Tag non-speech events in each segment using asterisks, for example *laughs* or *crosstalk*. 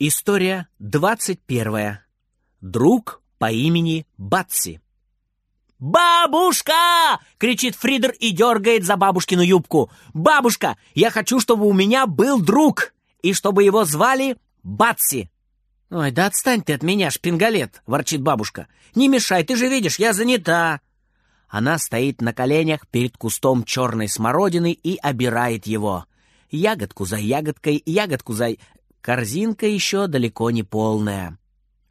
История двадцать первая. Друг по имени Батси. «Бабушка!» — кричит Фридер и дергает за бабушкину юбку. «Бабушка, я хочу, чтобы у меня был друг, и чтобы его звали Батси!» «Ой, да отстань ты от меня, шпингалет!» — ворчит бабушка. «Не мешай, ты же видишь, я занята!» Она стоит на коленях перед кустом черной смородины и обирает его. Ягодку за ягодкой, ягодку за... Корзинка еще далеко не полная.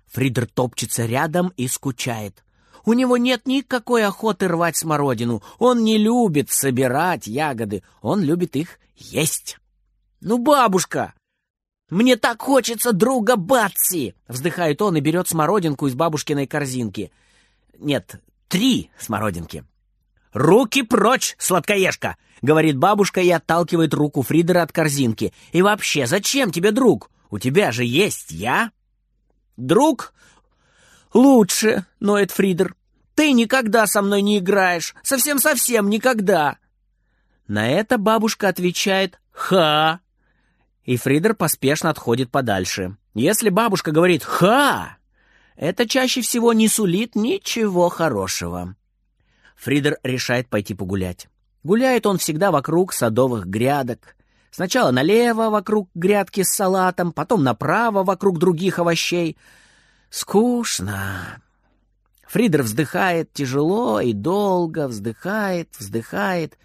Фридер топчется рядом и скучает. У него нет никакой охоты рвать смородину. Он не любит собирать ягоды. Он любит их есть. «Ну, бабушка, мне так хочется друга Батси!» Вздыхает он и берет смородинку из бабушкиной корзинки. Нет, три смородинки. «Руки прочь, сладкоежка!» — говорит бабушка и отталкивает руку Фридера от корзинки. «И вообще, зачем тебе друг? У тебя же есть я!» «Друг? Лучше!» — ноет Фридер. «Ты никогда со мной не играешь! Совсем-совсем никогда!» На это бабушка отвечает «Ха!» И Фридер поспешно отходит подальше. Если бабушка говорит «Ха!», это чаще всего не сулит ничего хорошего. Фридер решает пойти погулять. Гуляет он всегда вокруг садовых грядок. Сначала налево вокруг грядки с салатом, потом направо вокруг других овощей. Скучно. Фридер вздыхает тяжело и долго, вздыхает, вздыхает.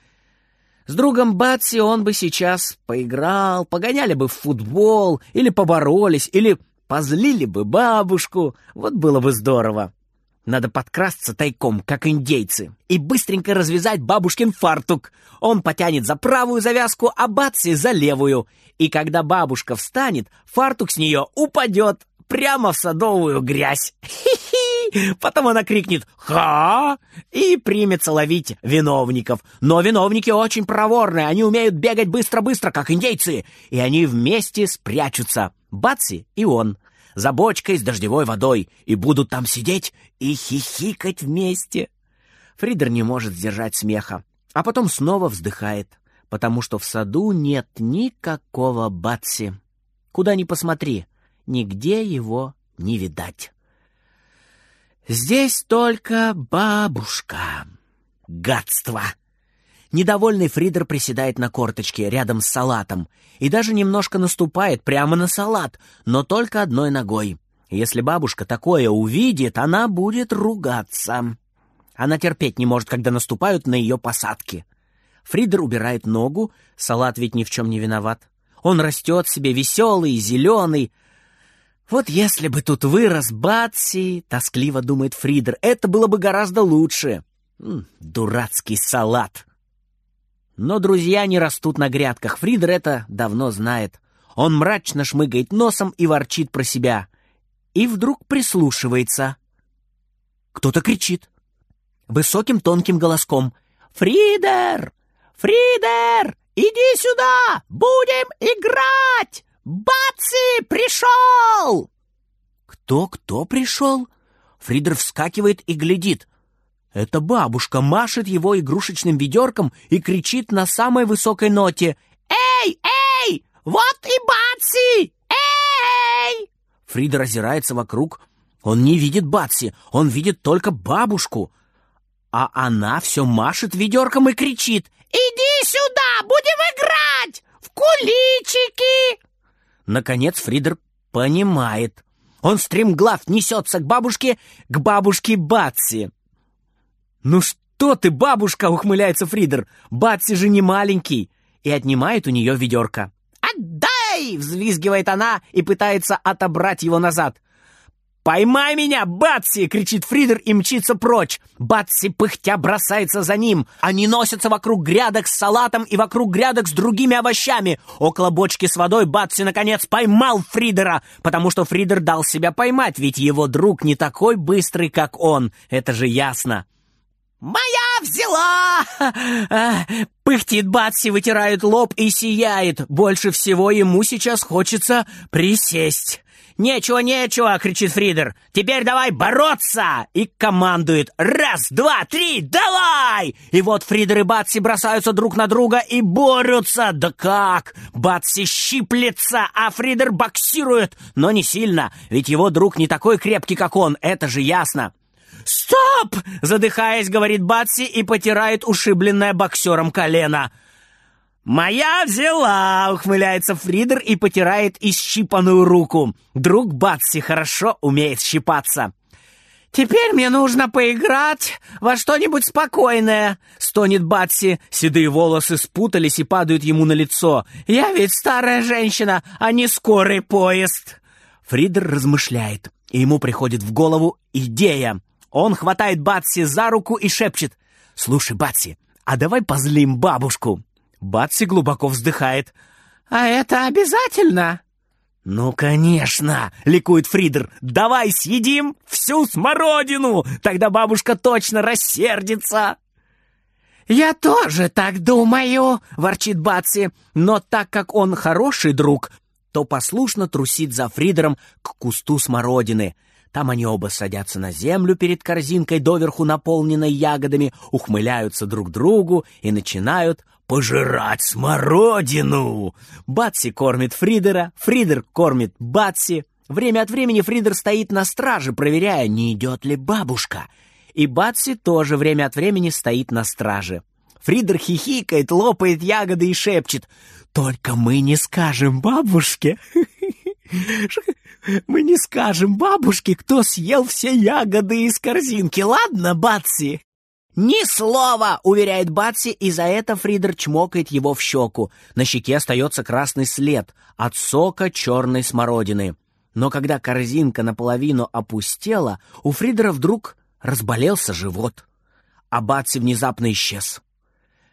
С другом Батси он бы сейчас поиграл, погоняли бы в футбол, или поборолись, или позлили бы бабушку. Вот было бы здорово. Надо подкрасться тайком, как индейцы, и быстренько развязать бабушкин фартук. Он потянет за правую завязку, а Батси за левую. И когда бабушка встанет, фартук с нее упадет прямо в садовую грязь. Хи-хи! Потом она крикнет «Ха!» и примется ловить виновников. Но виновники очень проворные, они умеют бегать быстро-быстро, как индейцы, и они вместе спрячутся. Батси и он за бочкой с дождевой водой и будут там сидеть и хихикать вместе. Фридер не может сдержать смеха, а потом снова вздыхает, потому что в саду нет никакого Батси. Куда ни посмотри, нигде его не видать. Здесь только бабушка. Гадство! Недовольный Фридер приседает на корточке рядом с салатом и даже немножко наступает прямо на салат, но только одной ногой. Если бабушка такое увидит, она будет ругаться. Она терпеть не может, когда наступают на ее посадки. Фридер убирает ногу, салат ведь ни в чем не виноват. Он растет себе веселый, зеленый. Вот если бы тут вырос Батси, тоскливо думает Фридер, это было бы гораздо лучше. М дурацкий салат. Но друзья не растут на грядках, Фридер это давно знает. Он мрачно шмыгает носом и ворчит про себя. И вдруг прислушивается. Кто-то кричит. Высоким тонким голоском. «Фридер! Фридер! Иди сюда! Будем играть! Бацы пришел!» Кто-кто пришел? Фридер вскакивает и глядит. Эта бабушка машет его игрушечным ведерком и кричит на самой высокой ноте «Эй, эй! Вот и Батси! Эй!» Фрида озирается вокруг. Он не видит Батси, он видит только бабушку. А она все машет ведерком и кричит «Иди сюда, будем играть! В куличики!» Наконец Фридер понимает. Он стремглав несется к бабушке, к бабушке Батси. «Ну что ты, бабушка!» — ухмыляется Фридер. «Батси же не маленький!» И отнимает у нее ведерко. «Отдай!» — взвизгивает она и пытается отобрать его назад. «Поймай меня, Батси!» — кричит Фридер и мчится прочь. Батси пыхтя бросается за ним. Они носятся вокруг грядок с салатом и вокруг грядок с другими овощами. Около бочки с водой Батси, наконец, поймал Фридера, потому что Фридер дал себя поймать, ведь его друг не такой быстрый, как он. Это же ясно. «Моя взяла!» Пыхтит Батси, вытирает лоб и сияет. Больше всего ему сейчас хочется присесть. «Нечего, нечего!» — кричит Фридер. «Теперь давай бороться!» И командует «Раз, два, три, давай!» И вот Фридер и Батси бросаются друг на друга и борются. Да как? Батси щиплется, а Фридер боксирует. Но не сильно, ведь его друг не такой крепкий, как он, это же ясно. «Стоп!» — задыхаясь, говорит Батси и потирает ушибленное боксером колено. «Моя взяла!» — ухмыляется Фридер и потирает исщипанную руку. Друг Батси хорошо умеет щипаться. «Теперь мне нужно поиграть во что-нибудь спокойное», — стонет Батси. Седые волосы спутались и падают ему на лицо. «Я ведь старая женщина, а не скорый поезд». Фридер размышляет, и ему приходит в голову идея. Он хватает Батси за руку и шепчет. «Слушай, Батси, а давай позлим бабушку». Батси глубоко вздыхает. «А это обязательно?» «Ну, конечно!» — ликует Фридер. «Давай съедим всю смородину! Тогда бабушка точно рассердится!» «Я тоже так думаю!» — ворчит Батси. Но так как он хороший друг, то послушно трусит за Фридером к кусту смородины — там они оба садятся на землю перед корзинкой, доверху наполненной ягодами, ухмыляются друг другу и начинают пожирать смородину. Батси кормит Фридера, Фридер кормит Батси. Время от времени Фридер стоит на страже, проверяя, не идет ли бабушка. И Батси тоже время от времени стоит на страже. Фридер хихикает, лопает ягоды и шепчет. «Только мы не скажем бабушке!» *laughs* *laughs* Мы не скажем бабушке, кто съел все ягоды из корзинки, ладно, Батси?» «Ни слова!» — уверяет Батси, и за это Фридер чмокает его в щеку. На щеке остается красный след от сока черной смородины. Но когда корзинка наполовину опустела, у Фридера вдруг разболелся живот. А Батси внезапно исчез.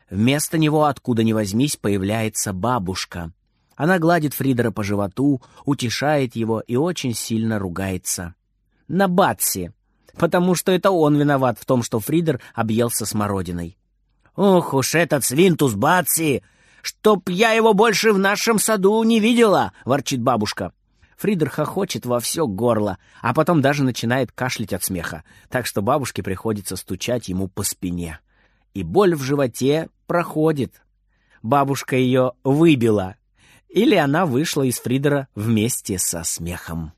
Вместо него, откуда ни возьмись, появляется бабушка. Она гладит Фридера по животу, утешает его и очень сильно ругается. На Батси, потому что это он виноват в том, что Фридер объелся смородиной. «Ох уж этот свинтус Батси! Чтоб я его больше в нашем саду не видела!» — ворчит бабушка. Фридер хохочет во все горло, а потом даже начинает кашлять от смеха, так что бабушке приходится стучать ему по спине. И боль в животе проходит. Бабушка ее выбила, или она вышла из Фридера вместе со смехом.